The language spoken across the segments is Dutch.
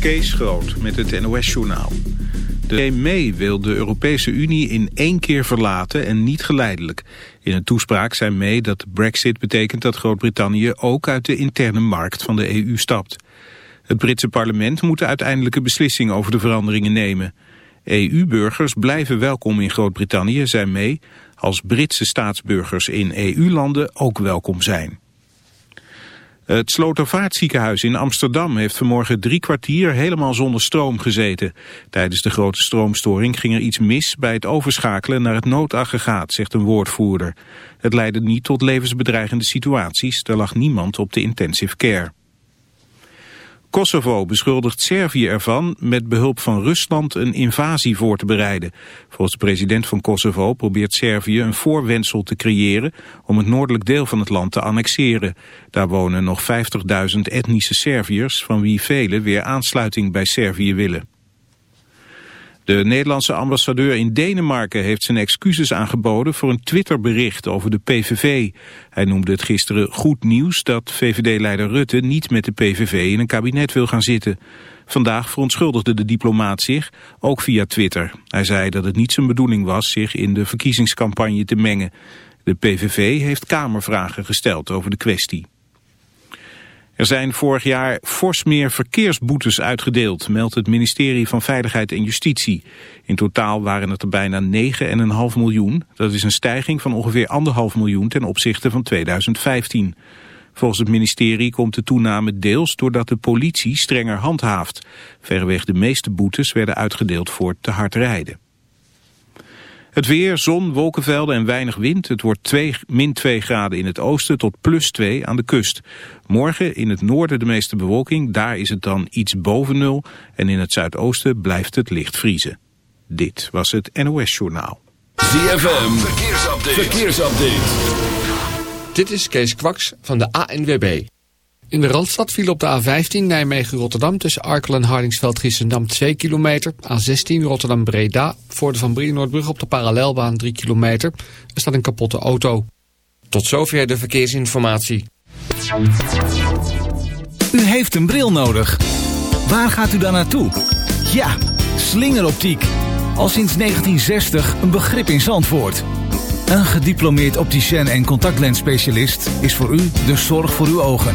Kees Groot met het NOS-journaal. De May wil de Europese Unie in één keer verlaten en niet geleidelijk. In een toespraak zei May dat brexit betekent dat Groot-Brittannië ook uit de interne markt van de EU stapt. Het Britse parlement moet de uiteindelijke beslissing over de veranderingen nemen. EU-burgers blijven welkom in Groot-Brittannië, zei May, als Britse staatsburgers in EU-landen ook welkom zijn. Het Slotervaartziekenhuis in Amsterdam heeft vanmorgen drie kwartier helemaal zonder stroom gezeten. Tijdens de grote stroomstoring ging er iets mis bij het overschakelen naar het noodaggregaat, zegt een woordvoerder. Het leidde niet tot levensbedreigende situaties, er lag niemand op de intensive care. Kosovo beschuldigt Servië ervan met behulp van Rusland een invasie voor te bereiden. Volgens de president van Kosovo probeert Servië een voorwensel te creëren om het noordelijk deel van het land te annexeren. Daar wonen nog 50.000 etnische Serviërs van wie velen weer aansluiting bij Servië willen. De Nederlandse ambassadeur in Denemarken heeft zijn excuses aangeboden voor een Twitterbericht over de PVV. Hij noemde het gisteren goed nieuws dat VVD-leider Rutte niet met de PVV in een kabinet wil gaan zitten. Vandaag verontschuldigde de diplomaat zich, ook via Twitter. Hij zei dat het niet zijn bedoeling was zich in de verkiezingscampagne te mengen. De PVV heeft kamervragen gesteld over de kwestie. Er zijn vorig jaar fors meer verkeersboetes uitgedeeld, meldt het ministerie van Veiligheid en Justitie. In totaal waren het er bijna 9,5 miljoen. Dat is een stijging van ongeveer 1,5 miljoen ten opzichte van 2015. Volgens het ministerie komt de toename deels doordat de politie strenger handhaaft. Verreweg de meeste boetes werden uitgedeeld voor te hard rijden. Het weer, zon, wolkenvelden en weinig wind. Het wordt 2, min 2 graden in het oosten tot plus 2 aan de kust. Morgen in het noorden de meeste bewolking. Daar is het dan iets boven nul. En in het zuidoosten blijft het licht vriezen. Dit was het NOS Journaal. ZFM, verkeersupdate. verkeersupdate. Dit is Kees Kwaks van de ANWB. In de Randstad viel op de A15 Nijmegen-Rotterdam tussen Arkel en Hardingsveld-Giessendam 2 kilometer. A16 Rotterdam-Breda voor de Van Brienoordbrug op de parallelbaan 3 kilometer. Er staat een kapotte auto. Tot zover de verkeersinformatie. U heeft een bril nodig. Waar gaat u dan naartoe? Ja, slingeroptiek. Al sinds 1960 een begrip in Zandvoort. Een gediplomeerd opticien en contactlensspecialist is voor u de zorg voor uw ogen.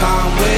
Conway